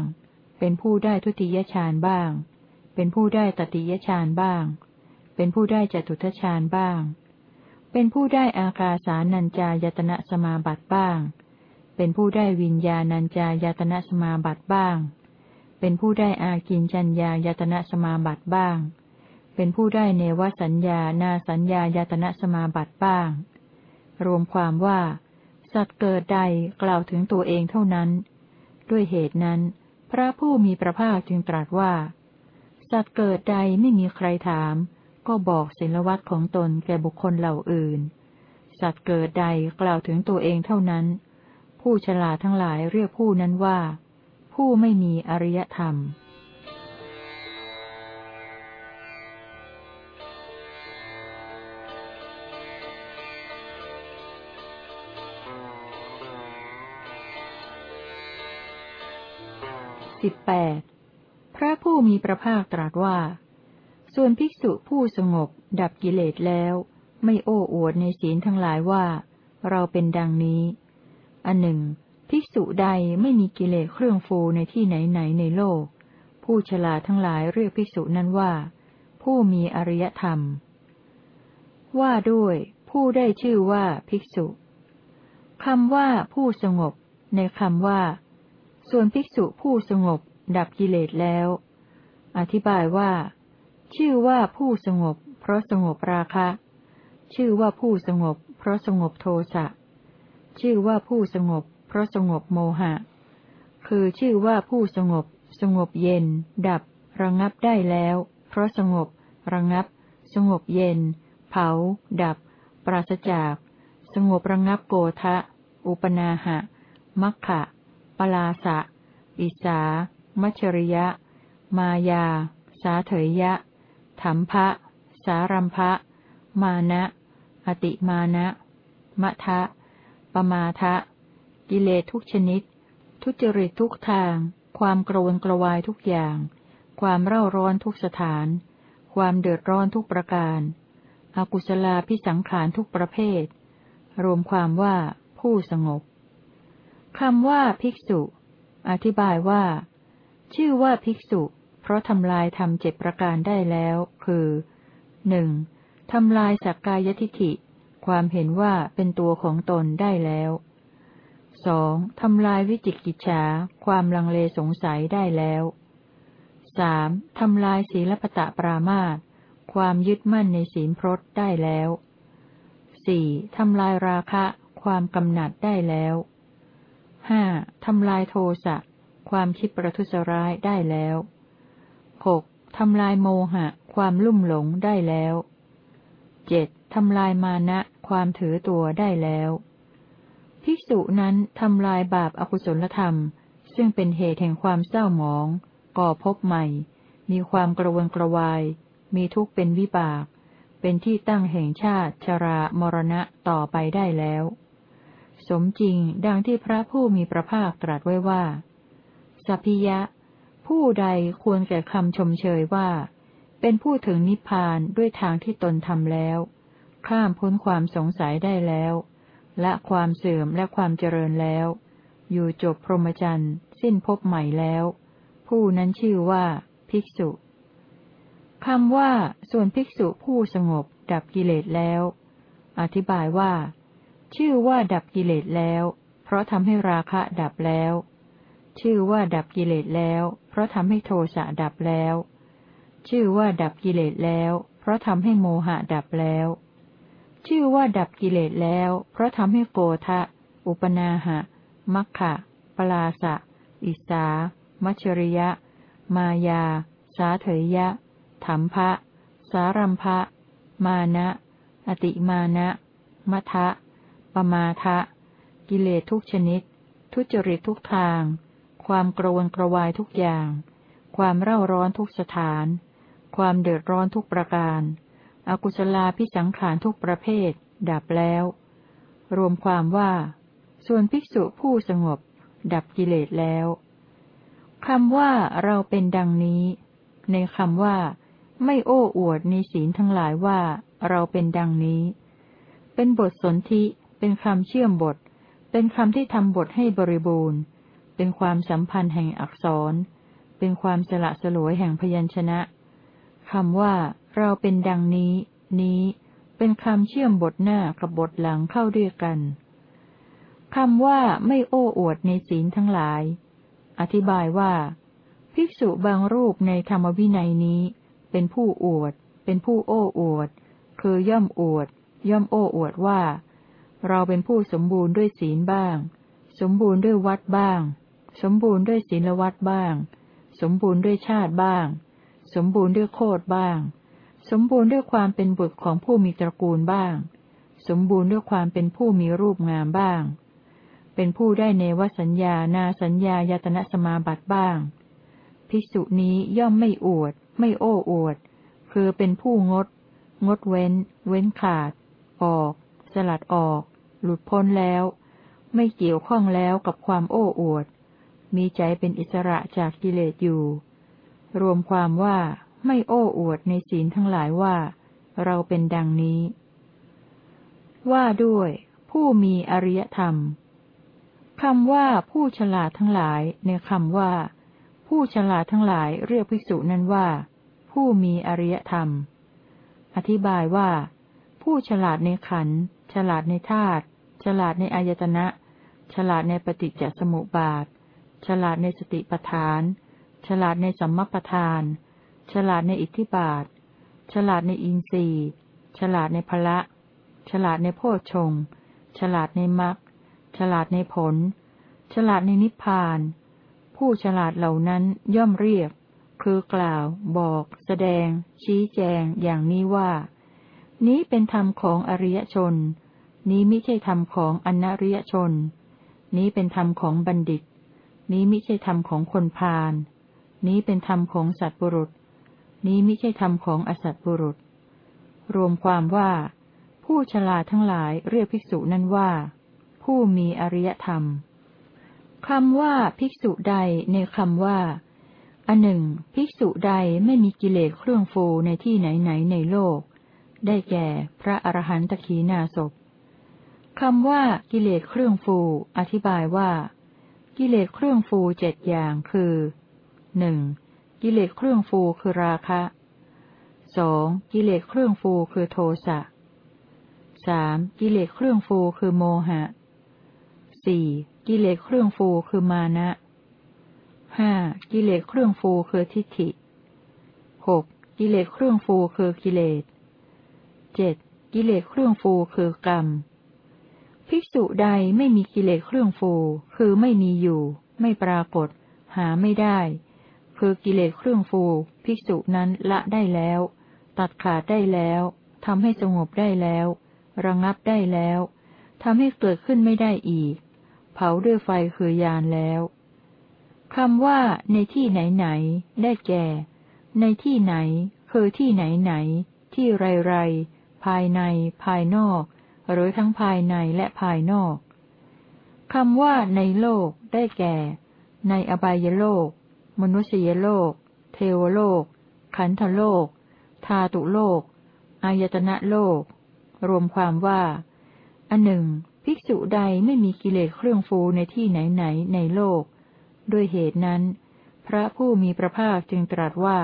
เป็นผู้ได้ทุติยฌานบ้าง เป็นผู้ได้ตติยฌานบ้าง เป็นผู้ได้จตุทฌานบ้าง เป็นผู้ได้อากาสานัญจายตนะสมาบัติบ้าง เป็นผู้ได้วิญญาณัญจายตนะสมาบัติบ้าง เป็นผู้ได้อากินจัญญายตนะสมาบัติบ้าง เป็นผู้ได้เนวสัญญานาสัญญายตนะสมาบัติบ้าง รวมความว่า สัตว์เกิดใดกล่าวถึงตัวเองเท่านั้น ด้วยเหตุนั้น พระผู้มีพระภาคจึงตรัสว่า สัตว์เกิดใดไม่มีใครถาม ก็บอกศิลวัตของตนแก่บุคคลเหล่าอื่น สัตว์เกิดใดกล่าวถึงตัวเองเท่านั้น ผู้ฉลาดทั้งหลายเรียกผู้นั้นว่า ผู้ไม่มีอริยธรรมสิบแปดพระผู้มีพระภาคตรัสว่า ส่วนภิกษุผู้สงบ ดับกิเลสแล้ว ไม่โอ้อวดในศีลทั้งหลายว่า เราเป็นดังนี้ อันหนึ่ง ภิกษุใดไม่มีกิเลสเครื่องฟูในที่ไหนไหนในโลก ผู้ฉลาดทั้งหลายเรียกภิกษุนั้นว่า ผู้มีอริยธรรม ว่าด้วย ผู้ได้ชื่อว่าภิกษุคำว่าผู้สงบ ในคำว่า ส่วนภิกษุผู้สงบ ดับกิเลสแล้ว อธิบายว่า ชื่อว่าผู้สงบ เพราะสงบราคะ ชื่อว่าผู้สงบ เพราะสงบโทสะ ชื่อว่าผู้สงบ เพราะสงบโมหะ คือชื่อว่าผู้สงบ สงบเย็น ดับ ระงับได้แล้ว เพราะสงบ ระงับ สงบเย็น เผา ดับ ปราศจาก สงบระงับโกทะ อุปนาหะ มัคคะปลาสะ อิสา มัชริยะ มายา สาเถยยะ ถัมภะ สารัมภะ มานะ อติมานะ มะทะ ปมาทะ กิเลสทุกชนิด ทุจริตทุกทาง ความกระวนกระวายทุกอย่าง ความเร่าร้อนทุกสถาน ความเดือดร้อนทุกประการ อากุศลาพิสังขารทุกประเภท รวมความว่าผู้สงบคำว่าภิกษุ อธิบายว่า ชื่อว่าภิกษุ เพราะทำลายทำเจ็ดประการได้แล้ว คือหนึ่งทำลายสักกายทิฐิ ความเห็นว่าเป็นตัวของตนได้แล้วสองทำลายวิจิกิจฉา ความลังเลสงสัยได้แล้วสามทำลายศีลปตะปรามาตความยึดมั่นในศีลพรตได้แล้วสี่ทำลายราคะ ความกำหนัดได้แล้วห้าทำลายโทสะ ความคิดประทุษร้ายได้แล้ว หกทำลายโมหะ ความลุ่มหลงได้แล้ว เจ็ดทำลายมานะ ความถือตัวได้แล้ว ภิกษุนั้นทำลายบาปอากุศลธรรม ซึ่งเป็นเหตุแห่งความเศร้าหมอง ก่อพบใหม่ มีความกระวนกระวาย มีทุกข์เป็นวิบาก เป็นที่ตั้งแห่งชาติ ชรามรณะต่อไปได้แล้ว สมจริงดังที่พระผู้มีพระภาคตรัสไว้ว่าสัพพิยะ ผู้ใดควรแก่คำชมเชยว่า เป็นผู้ถึงนิพพานด้วยทางที่ตนทำแล้ว ข้ามพ้นความสงสัยได้แล้ว และความเสื่อมและความเจริญแล้ว อยู่จบพรหมจรรย์ สิ้นพบใหม่แล้ว ผู้นั้นชื่อว่า ภิกษุคำว่า ส่วนภิกษุผู้สงบ ดับกิเลสแล้ว อธิบายว่า ชื่อว่าดับกิเลสแล้ว เพราะทำให้ราคะดับแล้ว ชื่อว่าดับกิเลสแล้ว เพราะทำให้โทสะดับแล้ว ชื่อว่าดับกิเลสแล้ว เพราะทำให้โมหะดับแล้ว ชื่อว่าดับกิเลสแล้ว เพราะทำให้โกทะ อุปนาหะ มัคคะปลาสะ อิสา มัชริยะ มายา สาเถยยะถัมภะ สารัมภะ มานะ อติมานะมัทะ ปมาทะ กิเลสทุกชนิด ทุจริตทุกทาง ความกระวนกระวายทุกอย่าง ความเร่าร้อนทุกสถาน ความเดือดร้อนทุกประการอากุศลาพิสังขารทุกประเภท ดับแล้ว รวมความว่า ส่วนภิกษุผู้สงบ ดับกิเลสแล้วคำว่าเราเป็นดังนี้ ในคำว่า ไม่โอ้อวดในศีลทั้งหลายว่า เราเป็นดังนี้ เป็นบทสนธิ เป็นคำเชื่อมบท เป็นคำที่ทำบทให้บริบูรณ์ เป็นความสัมพันธ์แห่งอักษร เป็นความสละสลวยแห่งพยัญชนะคำว่า เราเป็นดังนี้ นี้ เป็นคำเชื่อมบทหน้ากับบทหลังเข้าด้วยกันคำว่าไม่โอ้อวดในศีลทั้งหลาย อธิบายว่า ภิกษุบางรูปในธรรมวินัยนี้ เป็นผู้อวด เป็นผู้โอ้อวด คือย่อมอวด ย่อมโอ้อวดว่า เราเป็นผู้สมบูรณ์ด้วยศีลบ้าง สมบูรณ์ด้วยวัดบ้าง สมบูรณ์ด้วยศีลวัดบ้าง สมบูรณ์ด้วยชาติบ้าง สมบูรณ์ด้วยโคดบ้าง สมบูรณ์ด้วยความเป็นบุตรของผู้มีตระกูลบ้าง สมบูรณ์ด้วยความเป็นผู้มีรูปงามบ้าง เป็นผู้ได้เนวสัญญานาสัญญายตนะสมาบัติบ้าง ภิกษุนี้ย่อมไม่อวด ไม่โอ้อวด คือเป็นผู้งด งดเว้น เว้นขาด ออก สลัดออก หลุดพ้นแล้วไม่เกี่ยวข้องแล้วกับความโอ้อวด มีใจเป็นอิสระจากกิเลสอยู่ รวมความว่าไม่โอ้อวดในศีลทั้งหลายว่า เราเป็นดังนี้ ว่าด้วย ผู้มีอริยธรรมคำว่าผู้ฉลาดทั้งหลายในคำว่า ผู้ฉลาดทั้งหลายเรียกภิกษุนั้นว่า ผู้มีอริยธรรม อธิบายว่า ผู้ฉลาดในขันฉลาดในธาตุฉลาดในอายตนะ ฉลาดในปฏิจจสมุปบาท ฉลาดในสติปัฏฐาน ฉลาดในสัมมปทาน ฉลาดในอิทธิบาท ฉลาดในอินทรีย์ ฉลาดในพละ ฉลาดในโพชฌงฉลาดในมรรค ฉลาดในผล ฉลาดในนิพพาน ผู้ฉลาดเหล่านั้นย่อมเรียก คือกล่าว บอก แสดง ชี้แจง อย่างนี้ว่า นี้เป็นธรรมของอริยชน นี้ไม่ใช่ธรรมของอนริยชน นี้เป็นธรรมของบัณฑิต นี้ไม่ใช่ธรรมของคนพาลนี้เป็นธรรมของสัตบุรุษ นี้ไม่ใช่ธรรมของอสัตบุรุษ รวมความว่า ผู้ฉลาดทั้งหลายเรียกภิกษุนั้นว่า ผู้มีอริยธรรมคำว่าภิกษุใดในคำว่าอันหนึ่ง ภิกษุใดไม่มีกิเลสเครื่องฟูในที่ไหนไหนในโลก ได้แก่พระอรหันตขีนาศพคำว่ากิเลสเครื่องฟู อธิบายว่า กิเลสเครื่องฟูเจ็ดอย่างคือหนึ่งกิเลสเครื่องฟูคือราคะสองกิเลสเครื่องฟูคือโทสะสามกิเลสเครื่องฟูคือโมหะสี่กิเลสเครื่องฟูคือมานะห้ากิเลสเครื่องฟูคือทิฏฐิหกกิเลสเครื่องฟูคือกิเลสเจ็ดกิเลสเครื่องฟูคือกรรม ภิกษุใดไม่มีกิเลสเครื่องฟู คือไม่มีอยู่ ไม่ปรากฏ หาไม่ได้ คือกิเลสเครื่องฟู ภิกษุนั้นละได้แล้ว ตัดขาดได้แล้วทำให้สงบได้แล้ว ระงับได้แล้วทำให้เกิดขึ้นไม่ได้อีก เผาด้วยไฟคือยานแล้วคำว่า ในที่ไหนไหน ได้แก่ ในที่ไหน คือที่ไหนไหน ที่ไรไรภายใน ภายนอก หรือทั้งภายในและภายนอกคำว่าในโลกได้แก่ ในอบายโลก มนุษยโลก เทวโลก ขันธโลก ธาตุโลก อายตนะโลก รวมความว่า อันหนึ่ง ภิกษุใดไม่มีกิเลสเครื่องฟูในที่ไหนไหนในโลก ด้วยเหตุนั้น พระผู้มีพระภาคจึงตรัสว่า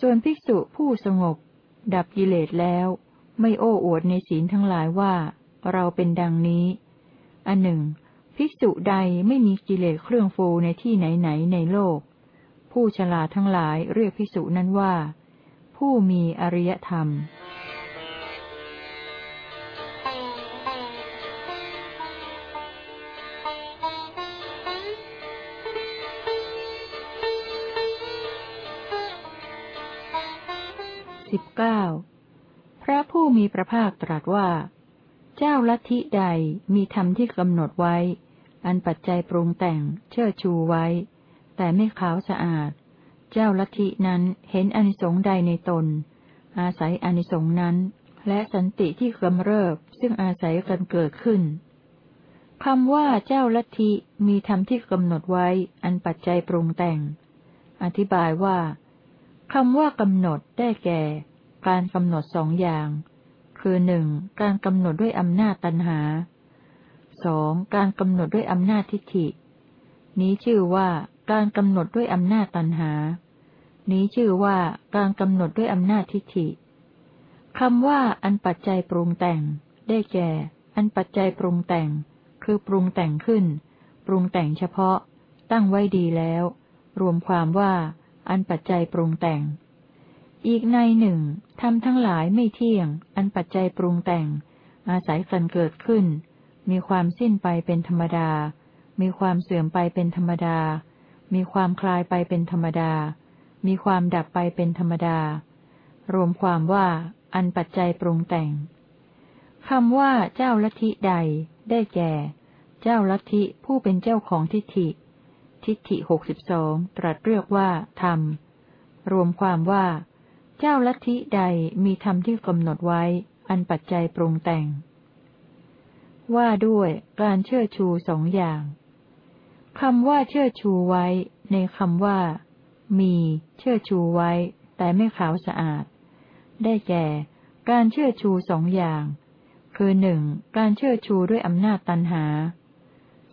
ส่วนภิกษุผู้สงบ ดับกิเลสแล้ว ไม่โอ้อวดในศีลทั้งหลายว่า เราเป็นดังนี้ อันหนึ่ง ภิกษุใดไม่มีกิเลสเครื่องฟูในที่ไหนไหนในโลก ผู้ฉลาดทั้งหลายเรียกภิกษุนั้นว่า ผู้มีอริยธรรมสิบเก้า พระผู้มีพระภาคตรัสว่า เจ้าลัทธิใดมีธรรมที่กำหนดไว้ อันปัจจัยปรุงแต่งเชื่อชูไว้ แต่ไม่ขาวสะอาด เจ้าลัทธินั้นเห็นอนิสงส์ใดในตน อาศัยอนิสงส์นั้น และสันติที่กำเริบซึ่งอาศัยกันเกิดขึ้นคำว่าเจ้าลัทธิมีธรรมที่กำหนดไว้อันปัจจัยปรุงแต่ง อธิบายว่าคำว่ากำหนดได้แก่ การกำหนดสองอย่าง คือหนึ่งการกำหนดด้วยอำนาจตัณหาสองการกำหนดด้วยอำนาจทิฏฐิ นี้ชื่อว่าการกำหนดด้วยอำนาจตัณหา นี้ชื่อว่าการกำหนดด้วยอำนาจทิฏฐิคำว่าอันปัจจัยปรุงแต่ง ได้แก่ อันปัจจัยปรุงแต่ง คือปรุงแต่งขึ้น ปรุงแต่งเฉพาะ ตั้งไว้ดีแล้ว รวมความว่า อันปัจจัยปรุงแต่ง อีกในหนึ่งทำทั้งหลายไม่เที่ยง อันปัจจัยปรุงแต่ง อาศัยกันเกิดขึ้น มีความสิ้นไปเป็นธรรมดา มีความเสื่อมไปเป็นธรรมดา มีความคลายไปเป็นธรรมดา มีความดับไปเป็นธรรมดา รวมความว่า อันปัจจัยปรุงแต่งคำว่าเจ้าลัทธิใด ได้แก่ เจ้าลัทธิผู้เป็นเจ้าของทิฏฐิ ทิฏฐิหกสิบสองตรัสเรียกว่าธรรม รวมความว่า เจ้าลัทธิใดมีธรรมที่กำหนดไว้ อันปัจจัยปรุงแต่ง ว่าด้วยการเชื่อชูสองอย่างคำว่าเชื่อชูไว้ ในคำว่า มีเชื่อชูไว้ แต่ไม่ขาวสะอาด ได้แก่ การเชื่อชูสองอย่าง คือหนึ่งการเชื่อชูด้วยอำนาจตันหา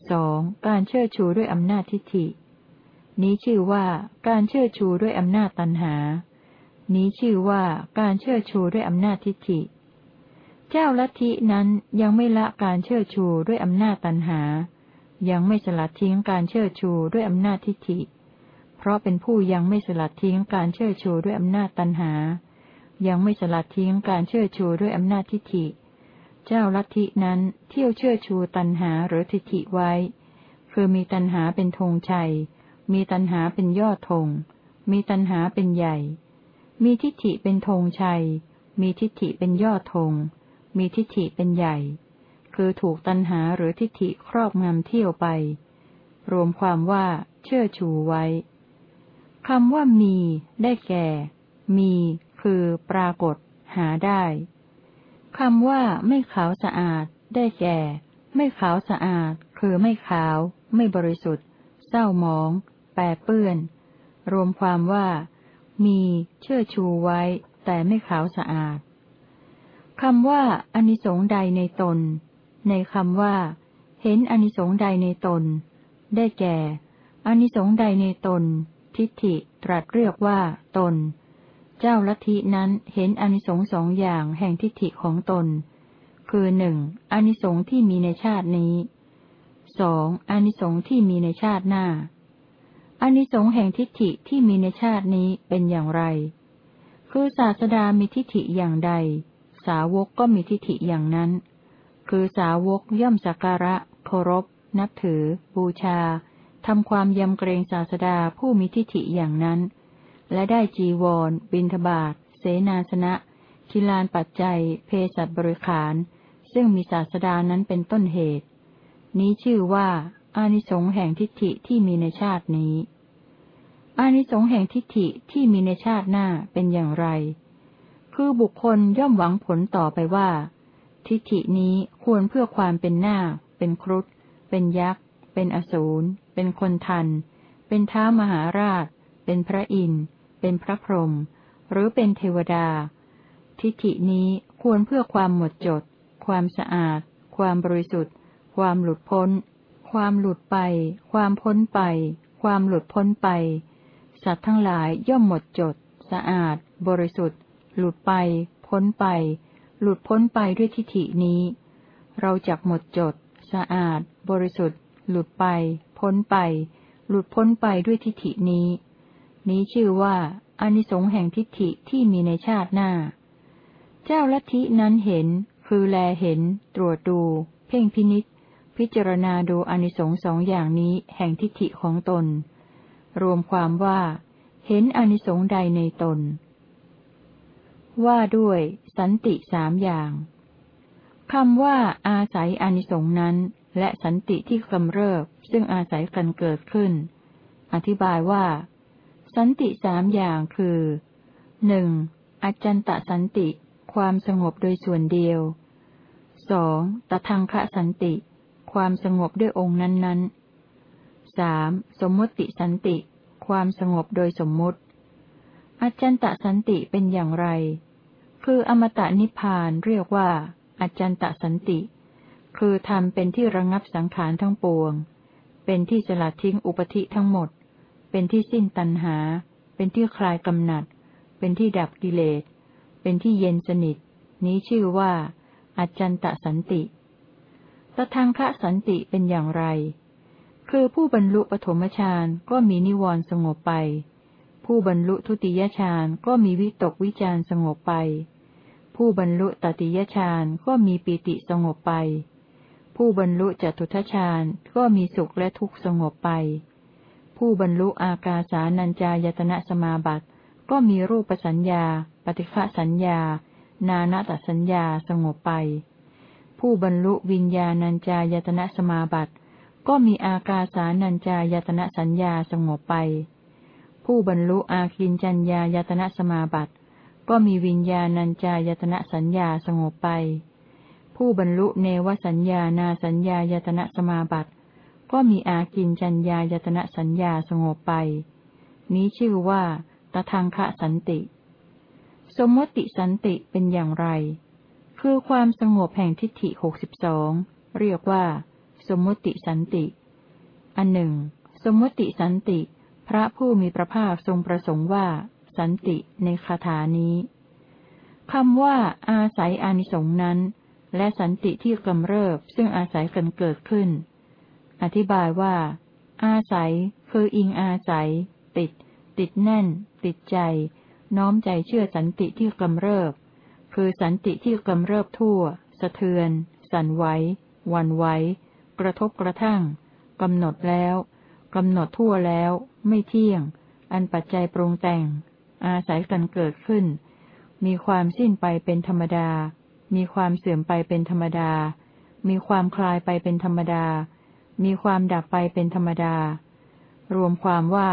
สองการเชื่อชูด้วยอำนาจทิฏฐิ นี้ชื่อว่าการเชื่อชูด้วยอำนาจตันหา นี้ชื่อว่าการเชื่อชูด้วยอำนาจทิฏฐิ เจ้าลัทธินั้นยังไม่ละการเชื่อชูด้วยอำนาจตันหา ยังไม่สลัดทิ้งการเชื่อชูด้วยอำนาจทิฏฐิ เพราะเป็นผู้ยังไม่สลัดทิ้งการเชื่อชูด้วยอำนาจตันหา ยังไม่สลัดทิ้งการเชื่อชูด้วยอำนาจทิฏฐิ เจ้าลัทธินั้นเที่ยวเชื่อชูตันหาหรือทิฏฐิไว้ คือมีตันหาเป็นธงชัย มีตันหาเป็นยอดธงมีตันหาเป็นใหญ่ มีทิฏฐิเป็นธงชัย มีทิฏฐิเป็นยอดธง มีทิฏฐิเป็นใหญ่ คือถูกตันหาหรือทิฏฐิครอบงำเที่ยวไป รวมความว่าเชื่อชูไว้คำว่ามี ได้แก่ มี คือ ปรากฏ หาได้คำว่าไม่ขาวสะอาด ได้แก่ ไม่ขาวสะอาด คือไม่ขาว ไม่บริสุทธิ์ เศร้าหมอง แปรเปื้อน รวมความว่า มีเชื่อชูไว้ แต่ไม่ขาวสะอาดคำว่าอนิสงส์ใดในตน ในคำว่า เห็นอนิสงส์ใดในตน ได้แก่ อนิสงส์ใดในตน ทิฏฐิตรัสเรียกว่า ตน เจ้าลัทธินั้นเห็นอนิสงส์สองอย่างแห่งทิฏฐิของตน คือหนึ่งอนิสงส์ที่มีในชาตินี้สองอนิสงส์ที่มีในชาติหน้า อนิสงส์แห่งทิฏฐิที่มีในชาตินี้เป็นอย่างไร คือศาสดามีทิฏฐิอย่างใด สาวกก็มีทิฏฐิอย่างนั้น คือสาวกย่อมสักการะ เคารพ นับถือ บูชาทำความยำเกรงศาสดาผู้มีทิฏฐิอย่างนั้น และได้จีวร บินทบาทเสนาสนะกิลานปัจจัย เพศัตบริขาร ซึ่งมีศาสดานั้นเป็นต้นเหตุ นี้ชื่อว่าอานิสงส์แห่งทิฏฐิที่มีในชาตินี้ อานิสงส์แห่งทิฏฐิที่มีในชาติหน้าเป็นอย่างไร คือบุคคลย่อมหวังผลต่อไปว่า ทิฏฐินี้ควรเพื่อความเป็นหน้า เป็นครุฑ เป็นยักษ์ เป็นอสูร เป็นคนทัน เป็นท้ามหาราช เป็นพระอินทร์ เป็นพระพรหม หรือเป็นเทวดา ทิฏฐินี้ควรเพื่อความหมดจด ความสะอาด ความบริสุทธิ์ ความหลุดพ้น ความหลุดไป ความพ้นไป ความหลุดพ้นไป สัตว์ทั้งหลายย่อมหมดจด สะอาด บริสุทธิ์ หลุดไป พ้นไป หลุดพ้นไปด้วยทิฏฐินี้ เราจักหมดจด สะอาด บริสุทธิ์ หลุดไป พ้นไป หลุดพ้นไปด้วยทิฏฐินี้ นี้ชื่อว่าอนิสงส์แห่งทิฏฐิที่มีในชาติหน้า เจ้าลัทธินั้นเห็น คือแลเห็น ตรวจดู เพ่งพินิษพิจารณาดูอนิสงส์สองอย่างนี้แห่งทิฏฐิของตน รวมความว่า เห็นอนิสงส์ใดในตน ว่าด้วย สันติสามอย่างคำว่าอาศัยอนิสงส์นั้น และสันติที่กำเริบซึ่งอาศัยกันเกิดขึ้น อธิบายว่า สันติสามอย่างคือหนึ่งอจันตสันติ ความสงบโดยส่วนเดียวสองตทังคะสันติ ความสงบด้วยองค์นั้นๆ สามสมมติสันติ ความสงบโดยสมมุติ อจันตสันติเป็นอย่างไร คืออมตะนิพพานเรียกว่า อจันตสันติ คือทำเป็นที่ระงับสังขารทั้งปวง เป็นที่สลัดทิ้งอุปธิทั้งหมด เป็นที่สิ้นตัณหา เป็นที่คลายกำหนัด เป็นที่ดับกิเลส เป็นที่เย็นสนิท นี้ชื่อว่าอาจันตสันติตทางคะสันติเป็นอย่างไร คือผู้บรรลุปฐมฌานก็มีนิวรณ์สงบไป ผู้บรรลุทุติยฌานก็มีวิตกวิจารสงบไป ผู้บรรลุตติยฌานก็มีปิติสงบไป ผู้บรรลุจตุทฌานก็มีสุขและทุกข์สงบไป ผู้บรรลุอากาสานัญจายตนะสมาบัติก็มีรูปสัญญา ปฏิฆะสัญญา นานาตสัญญาสงบไป ผู้บรรลุวิญญาณัญจายตนะสมาบัติ ก็มีอากาสานัญจายตนะสัญญาสงบไป ผู้บรรลุอาคินจัญญายตนะสมาบัติ ก็มีวิญญาณัญจายตนะสัญญาสงบไป ผู้บรรลุเนวสัญญานาสัญญายตนะสมาบัติ ก็มีอากินจัญญายตนะสัญญาสงบไป นี้ชื่อว่าตทังคะสันติ สมมติสันติเป็นอย่างไร คือความสงบแห่งทิฏฐิหกสิบสองเรียกว่า สมมติสันติ อันหนึ่ง สมมติสันติ พระผู้มีพระภาคทรงประสงค์ว่า สันติในคาถานี้คำว่า อาศัยอานิสงส์นั้น และสันติที่กำเริบซึ่งอาศัยกันเกิดขึ้น อธิบายว่า อาศัยคืออิงอาศัย ติด ติดแน่น ติดใจ น้อมใจเชื่อสันติที่กำเริบ คือสันติที่กำเริบทั่ว สะเทือน สั่นไหววันไหว ระทบกระทั่งกำหนดแล้วกำหนดทั่วแล้ว ไม่เที่ยง อันปัจจัยปรุงแต่ง อาศัยกันเกิดขึ้น มีความสิ้นไปเป็นธรรมดา มีความเสื่อมไปเป็นธรรมดา มีความคลายไปเป็นธรรมดา มีความดับไปเป็นธรรมดา รวมความว่า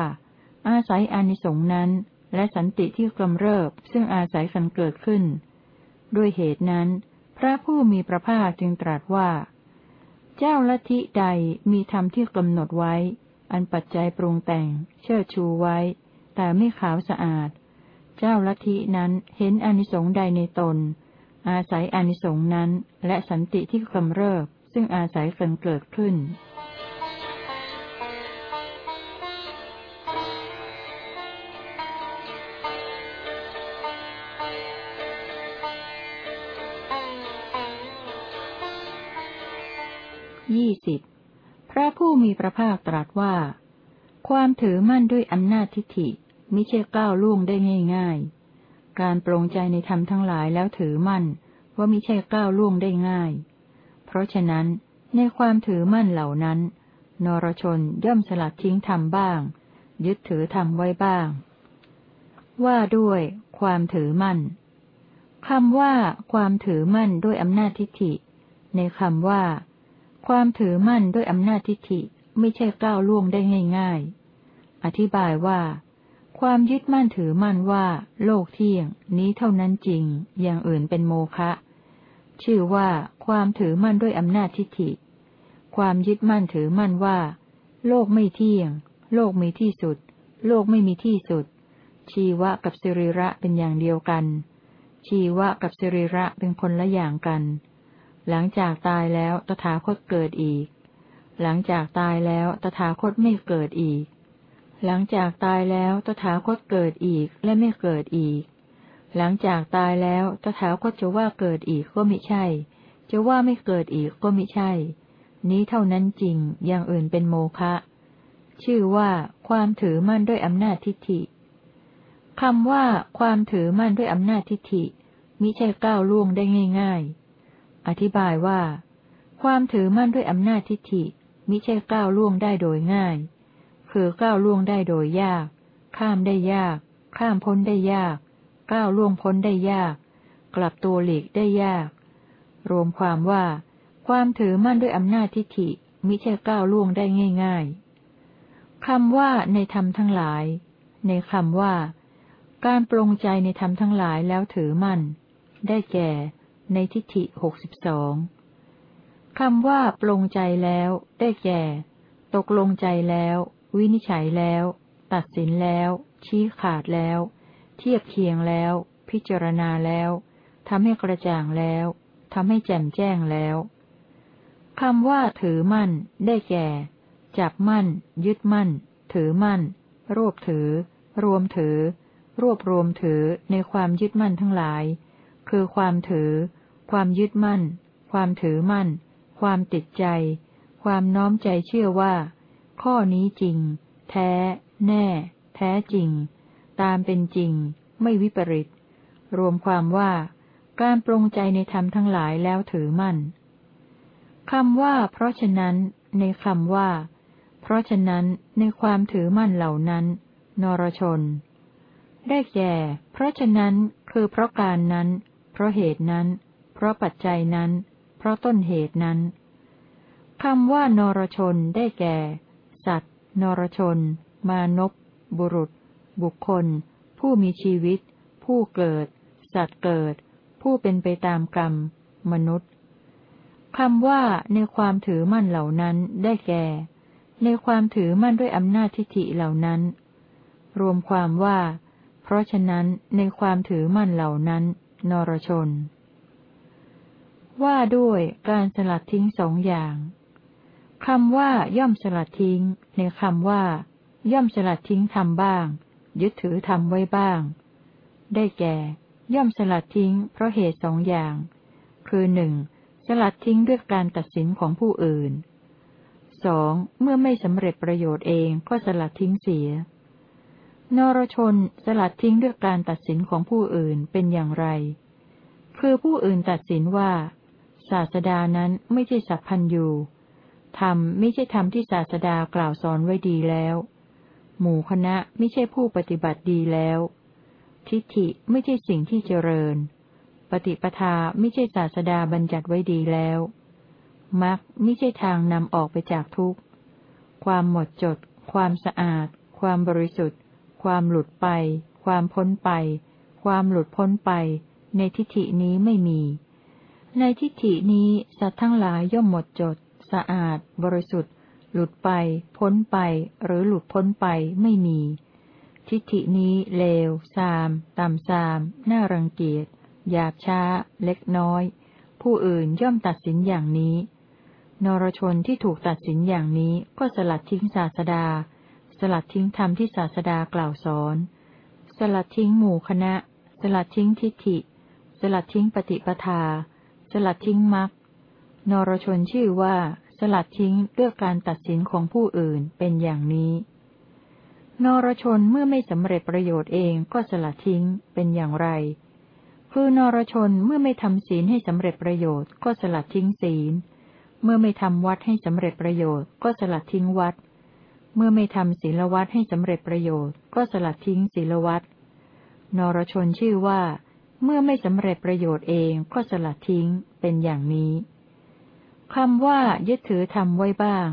อาศัยอานิสงส์นั้น และสันติที่กำเริบซึ่งอาศัยกันเกิดขึ้น ด้วยเหตุนั้น พระผู้มีพระภาคจึงตรัสว่า เจ้าลัทธิใดมีธรรมที่กำหนดไว้ อันปัจจัยปรุงแต่ง เชื่อชูไว้ แต่ไม่ขาวสะอาด เจ้าลัทธินั้นเห็นอนิสงส์ใดในตน อาศัยอนิสงส์นั้น และสันติที่กำเริบซึ่งอาศัยกันเกิดขึ้น ยี่สิบพระผู้มีพระภาคตรัสว่า ความถือมั่นด้วยอำนาจทิฏฐิมิใช่ก้าวล่วงได้ง่าย ๆ การปรงใจในธรรมทั้งหลายแล้วถือมั่น ว่ามิใช่ก้าวล่วงได้ง่าย เพราะฉะนั้นในความถือมั่นเหล่านั้น นรชนย่อมสลัดทิ้งธรรมบ้าง ยึดถือธรรมไว้บ้าง ว่าด้วย ความถือมั่นคำว่า ความถือมั่นด้วยอำนาจทิฏฐิ ในคำว่า ความถือมั่นด้วยอำนาจทิฏฐิไม่ใช่ก้าวล่วงได้ง่ายๆ อธิบายว่า ความยึดมั่นถือมั่นว่า โลกเที่ยง นี้เท่านั้นจริง อย่างอื่นเป็นโมฆะชื่อว่า ความถือมั่นด้วยอำนาจทิฏฐิ ความยึดมั่นถือมั่นว่า โลกไม่เที่ยง โลกมีที่สุด โลกไม่มีที่สุด ชีวะกับสิริระเป็นอย่างเดียวกัน ชีวะกับสิริระเป็นคนละอย่างกัน หลังจากตายแล้วตถาคตเกิดอีก หลังจากตายแล้วตถาคตไม่เกิดอีก หลังจากตายแล้วตถาคตเกิดอีกและไม่เกิดอีก หลังจากตายแล้วตถาคตจะว่าเกิดอีกก็ไม่ใช่ จะว่าไม่เกิดอีกก็ไม่ใช่ นี้เท่านั้นจริง อย่างอื่นเป็นโมฆะ ชื่อว่าความถือมั่นด้วยอำนาจทิฏฐิคำว่าความถือมั่นด้วยอำนาจทิฏฐิมิใช่ก้าวล่วงได้ง่าย ๆ อธิบายว่า ความถือมั่นด้วยอำนาจทิฏฐิมิใช่ก้าวล่วงได้โดยง่าย คือก้าวล่วงได้โดยยาก ข้ามได้ยาก ข้ามพ้นได้ยาก ก้าวล่วงพ้นได้ยาก กลับตัวหลีกได้ยาก รวมความว่า ความถือมั่นด้วยอำนาจทิฏฐิมิใช่ก้าวล่วงได้ง่ายๆคำว่าในธรรมทั้งหลาย ในคำว่า การปรงใจในธรรมทั้งหลายแล้วถือมั่น ได้แก่ ในทิฏฐิหกสิบสองคำว่าปรงใจแล้ว ได้แก่ ตกลงใจแล้ว วินิจฉัยแล้ว ตัดสินแล้ว ชี้ขาดแล้ว เทียบเคียงแล้ว พิจารณาแล้วทำให้กระจ่างแล้วทำให้แจ่มแจ้งแล้วคำว่าถือมั่น ได้แก่ จับมั่น ยึดมั่น ถือมั่น รวบถือ รวมถือ รวบรวมถือในความยึดมั่นทั้งหลาย คือความถือ ความยึดมั่น ความถือมั่น ความติดใจ ความน้อมใจเชื่อว่า ข้อนี้จริง แท้ แน่ แท้จริง ตามเป็นจริง ไม่วิปริต รวมความว่า การปรงใจในธรรมทั้งหลายแล้วถือมั่นคำว่า เพราะฉะนั้น ในคำว่า เพราะฉะนั้นในความถือมั่นเหล่านั้น นรชน ได้แก่ เพราะฉะนั้นคือเพราะการนั้น เพราะเหตุนั้น เพราะปัจจัยนั้น เพราะต้นเหตุนั้นคำว่านรชนได้แก่ สัตว์ นรชน มานพบุรุษ บุคคล ผู้มีชีวิต ผู้เกิด สัตว์เกิด ผู้เป็นไปตามกรรม มนุษย์คำว่าในความถือมั่นเหล่านั้นได้แก่ ในความถือมั่นด้วยอำนาจทิฏฐิเหล่านั้น รวมความว่า เพราะฉะนั้นในความถือมั่นเหล่านั้น นรชน ว่าด้วยการสลัดทิ้งสองอย่างคำว่าย่อมสลัดทิ้ง ในคำว่า ย่อมสลัดทิ้งทำบ้าง ยึดถือทำไว้บ้าง ได้แก่ ย่อมสลัดทิ้ง เพราะเหตุสองอย่าง คือหนึ่งสลัดทิ้งด้วยการตัดสินของผู้อื่นสองเมื่อไม่สำเร็จประโยชน์เองก็สลัดทิ้งเสีย นรชนสลัดทิ้งด้วยการตัดสินของผู้อื่นเป็นอย่างไร คือผู้อื่นตัดสินว่า ศาสดานั้นไม่ใช่สัพพันยูธรรมไม่ใช่ธรรมที่ศาสดากล่าวสอนไว้ดีแล้ว หมู่คณะไม่ใช่ผู้ปฏิบัติดีแล้ว ทิฏฐิไม่ใช่สิ่งที่เจริญ ปฏิปทาไม่ใช่ศาสดาบัญญัติไว้ดีแล้วมรรคไม่ใช่ทางนำออกไปจากทุกข์ ความหมดจด ความสะอาด ความบริสุทธิ์ ความหลุดไป ความพ้นไป ความหลุดพ้นไป ในทิฏฐินี้ไม่มี ในทิฏฐินี้สัตว์ทั้งหลายย่อมหมดจด สะอาด บริสุทธิ์ หลุดไป พ้นไป หรือหลุดพ้นไปไม่มี ทิฏฐินี้เลวซามต่ำซามน่ารังเกียจหยาบช้า เล็กน้อย ผู้อื่นย่อมตัดสินอย่างนี้ นรชนที่ถูกตัดสินอย่างนี้ก็สลัดทิ้งศาสดา สลัดทิ้งธรรมที่ศาสดากล่าวสอน สลัดทิ้งหมู่คณะ สลัดทิ้งทิฏฐิ สลัดทิ้งปฏิปทา สลัดทิ้งมรรคนรชนชื่อว่า สลัดทิ้งเรื่องการตัดสินของผู้อื่นเป็นอย่างนี้ นรชนเมื่อไม่สำเร็จประโยชน์เองก็สลัดทิ้งเป็นอย่างไร คือนรชนเมื่อไม่ทำศีลให้สำเร็จประโยชน์ก็สลัดทิ้งศีล เมื่อไม่ทำวัดให้สำเร็จประโยชน์ก็สลัดทิ้งวัด เมื่อไม่ทำศีลวัดให้สำเร็จประโยชน์ก็สลัดทิ้งศีลวัดนรชนชื่อว่า เมื่อไม่สำเร็จประโยชน์เองก็สลัดทิ้งเป็นอย่างนี้คำว่า ยึดถือทำไว้บ้าง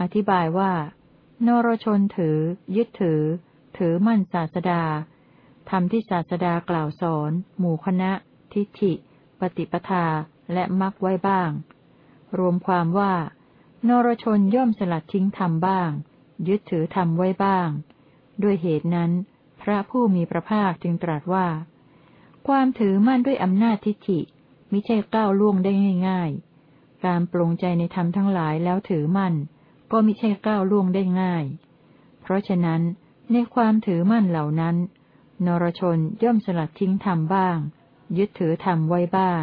อธิบายว่า นรชนถือ ยึดถือ ถือมั่นศาสดาทำที่ศาสดากล่าวสอน หมู่คณะ ทิฏฐิ ปฏิปทาและมักไว้บ้าง รวมความว่า นรชนย่อมสลัดทิ้งธรรมบ้าง ยึดถือธรรมไว้บ้าง ด้วยเหตุนั้น พระผู้มีพระภาคจึงตรัสว่า ความถือมั่นด้วยอำนาจทิฏฐิมิใช่ก้าวล่วงได้ง่าย ๆ การปรงใจในธรรมทั้งหลายแล้วถือมั่น ก็มิใช่ก้าวล่วงได้ง่าย เพราะฉะนั้นในความถือมั่นเหล่านั้น นรชนย่อมสลัดทิ้งธรรมบ้าง ยึดถือธรรมไว้บ้าง